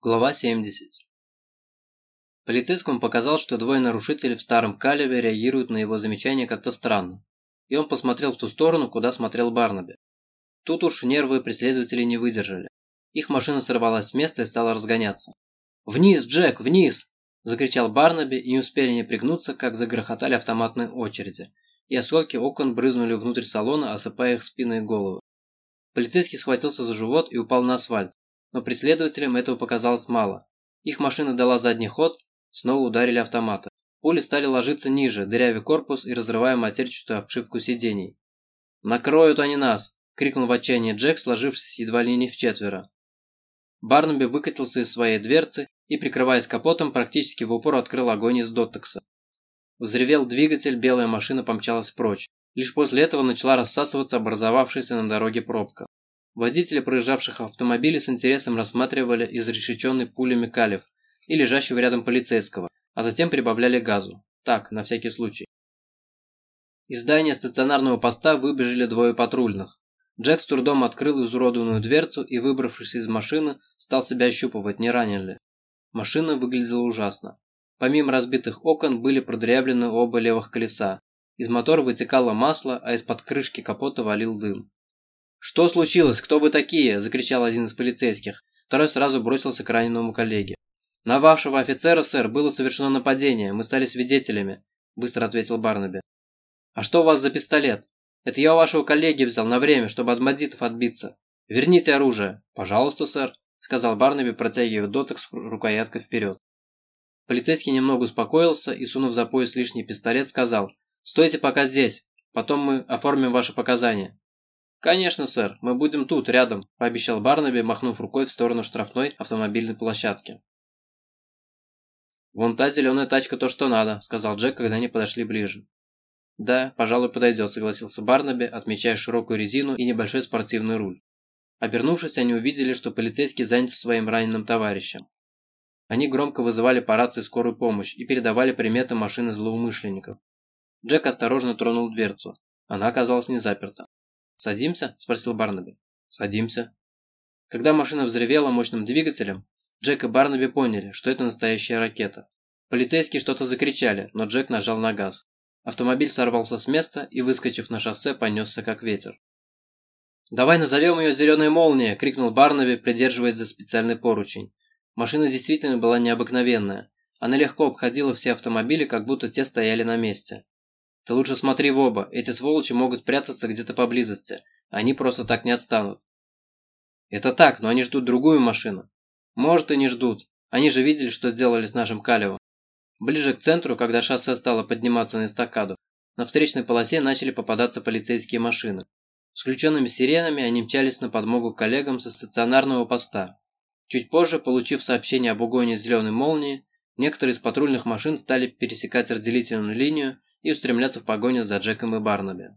Глава 70 Полицейскому показалось, что двое нарушителей в старом калибе реагируют на его замечание как-то странно, и он посмотрел в ту сторону, куда смотрел Барнаби. Тут уж нервы преследователей не выдержали. Их машина сорвалась с места и стала разгоняться. «Вниз, Джек, вниз!» – закричал Барнаби, и не успели они пригнуться, как загрохотали автоматные очереди, и осколки окон брызнули внутрь салона, осыпая их спины и головы. Полицейский схватился за живот и упал на асфальт, но преследователям этого показалось мало. Их машина дала задний ход, снова ударили автоматы. Пули стали ложиться ниже, дырявя корпус и разрывая матерчатую обшивку сидений. «Накроют они нас!» – крикнул в отчаянии Джек, сложившись едва ли не в четверо. Барнаби выкатился из своей дверцы и, прикрываясь капотом, практически в упор открыл огонь из Доттекса. Взревел двигатель, белая машина помчалась прочь. Лишь после этого начала рассасываться образовавшаяся на дороге пробка. Водители проезжавших автомобилей с интересом рассматривали изрешеченный пулями калиф и лежащего рядом полицейского, а затем прибавляли газу. Так, на всякий случай. Из здания стационарного поста выбежали двое патрульных. Джек с трудом открыл изуродованную дверцу и, выбравшись из машины, стал себя ощупывать, не ранен ли. Машина выглядела ужасно. Помимо разбитых окон были продырявлены оба левых колеса. Из мотора вытекало масло, а из-под крышки капота валил дым. «Что случилось? Кто вы такие?» – закричал один из полицейских. Второй сразу бросился к раненому коллеге. «На вашего офицера, сэр, было совершено нападение. Мы стали свидетелями», – быстро ответил Барнаби. «А что у вас за пистолет?» «Это я у вашего коллеги взял на время, чтобы от бандитов отбиться. Верните оружие». «Пожалуйста, сэр», – сказал Барнаби, протягивая доток с рукояткой вперед. Полицейский немного успокоился и, сунув за пояс лишний пистолет, сказал «Стойте пока здесь, потом мы оформим ваши показания». «Конечно, сэр, мы будем тут, рядом», – пообещал Барнаби, махнув рукой в сторону штрафной автомобильной площадки. «Вон та зеленая тачка то, что надо», – сказал Джек, когда они подошли ближе. «Да, пожалуй, подойдет», – согласился Барнаби, отмечая широкую резину и небольшой спортивный руль. Обернувшись, они увидели, что полицейский занят своим раненым товарищем. Они громко вызывали по рации скорую помощь и передавали приметы машины злоумышленников. Джек осторожно тронул дверцу. Она оказалась не заперта. «Садимся?» – спросил Барнаби. «Садимся». Когда машина взревела мощным двигателем, Джек и Барнаби поняли, что это настоящая ракета. Полицейские что-то закричали, но Джек нажал на газ. Автомобиль сорвался с места и, выскочив на шоссе, понесся как ветер. «Давай назовем ее «Зеленая молния!» – крикнул Барнаби, придерживаясь за специальный поручень. Машина действительно была необыкновенная. Она легко обходила все автомобили, как будто те стояли на месте. Ты лучше смотри в оба, эти сволочи могут прятаться где-то поблизости. Они просто так не отстанут. Это так, но они ждут другую машину. Может и не ждут. Они же видели, что сделали с нашим Калевом. Ближе к центру, когда шоссе стало подниматься на эстакаду, на встречной полосе начали попадаться полицейские машины. С включенными сиренами они мчались на подмогу коллегам со стационарного поста. Чуть позже, получив сообщение об угоне зеленой молнии, некоторые из патрульных машин стали пересекать разделительную линию и устремляться в погоню за Джеком и Барнаби.